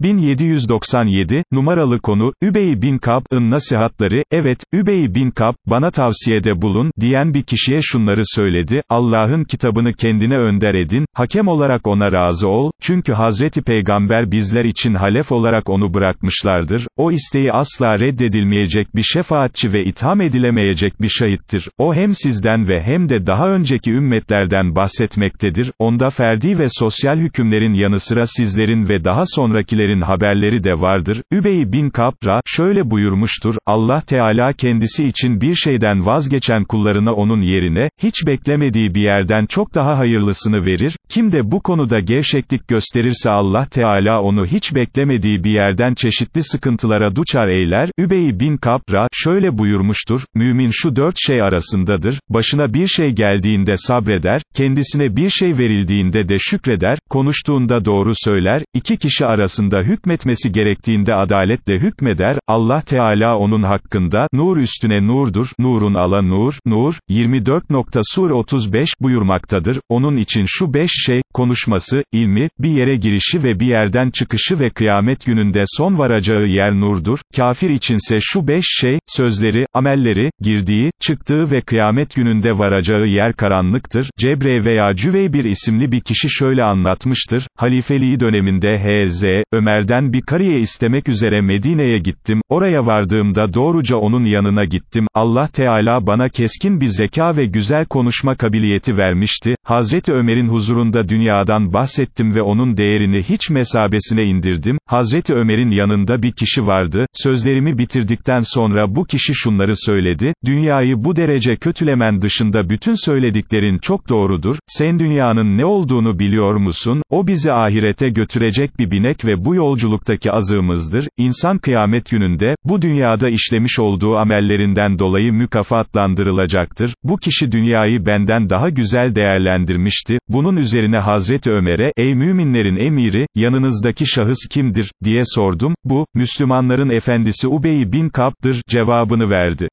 1797, numaralı konu, Übey bin Kab'ın nasihatları, evet, Übey bin Kab, bana tavsiyede bulun, diyen bir kişiye şunları söyledi, Allah'ın kitabını kendine önder edin, hakem olarak ona razı ol, çünkü Hazreti Peygamber bizler için halef olarak onu bırakmışlardır, o isteği asla reddedilmeyecek bir şefaatçi ve itham edilemeyecek bir şahittir, o hem sizden ve hem de daha önceki ümmetlerden bahsetmektedir, onda ferdi ve sosyal hükümlerin yanı sıra sizlerin ve daha sonrakilerin haberleri de vardır, Übey bin Kabra, şöyle buyurmuştur, Allah Teala kendisi için bir şeyden vazgeçen kullarına onun yerine, hiç beklemediği bir yerden çok daha hayırlısını verir, kim de bu konuda gevşeklik gösterirse Allah Teala onu hiç beklemediği bir yerden çeşitli sıkıntılara duçar eyler, Übey bin Kabra, şöyle buyurmuştur, mümin şu dört şey arasındadır, başına bir şey geldiğinde sabreder, kendisine bir şey verildiğinde de şükreder, konuştuğunda doğru söyler, iki kişi arasında hükmetmesi gerektiğinde adaletle hükmeder, Allah Teala onun hakkında, nur üstüne nurdur, nurun ala nur, nur, 24. Sur 35 buyurmaktadır, onun için şu beş şey, konuşması, ilmi, bir yere girişi ve bir yerden çıkışı ve kıyamet gününde son varacağı yer nurdur, kafir içinse şu beş şey, sözleri, amelleri, girdiği, çıktığı ve kıyamet gününde varacağı yer karanlıktır, Cebre veya Cüveybir isimli bir kişi şöyle anlatmıştır, halifeliği döneminde H.Z. Ömer'den bir kariye istemek üzere Medine'ye gittim, oraya vardığımda doğruca onun yanına gittim, Allah Teala bana keskin bir zeka ve güzel konuşma kabiliyeti vermişti, Hazreti Ömer'in huzurunda dünyadan bahsettim ve onun değerini hiç mesabesine indirdim, Hazreti Ömer'in yanında bir kişi vardı, sözlerimi bitirdikten sonra bu kişi şunları söyledi, dünyayı bu derece kötülemen dışında bütün söylediklerin çok doğrudur, sen dünyanın ne olduğunu biliyor musun, o bizi ahirete götürecek bir binek ve bu yolculuktaki azığımızdır, İnsan kıyamet gününde, bu dünyada işlemiş olduğu amellerinden dolayı mükafatlandırılacaktır, bu kişi dünyayı benden daha güzel değerlendirmişti, bunun üzerine Hazreti Ömer'e, ey müminlerin emiri, yanınızdaki şahıs kimdir, diye sordum, bu, Müslümanların efendisi Ubey bin Kab'dır, cevabını verdi.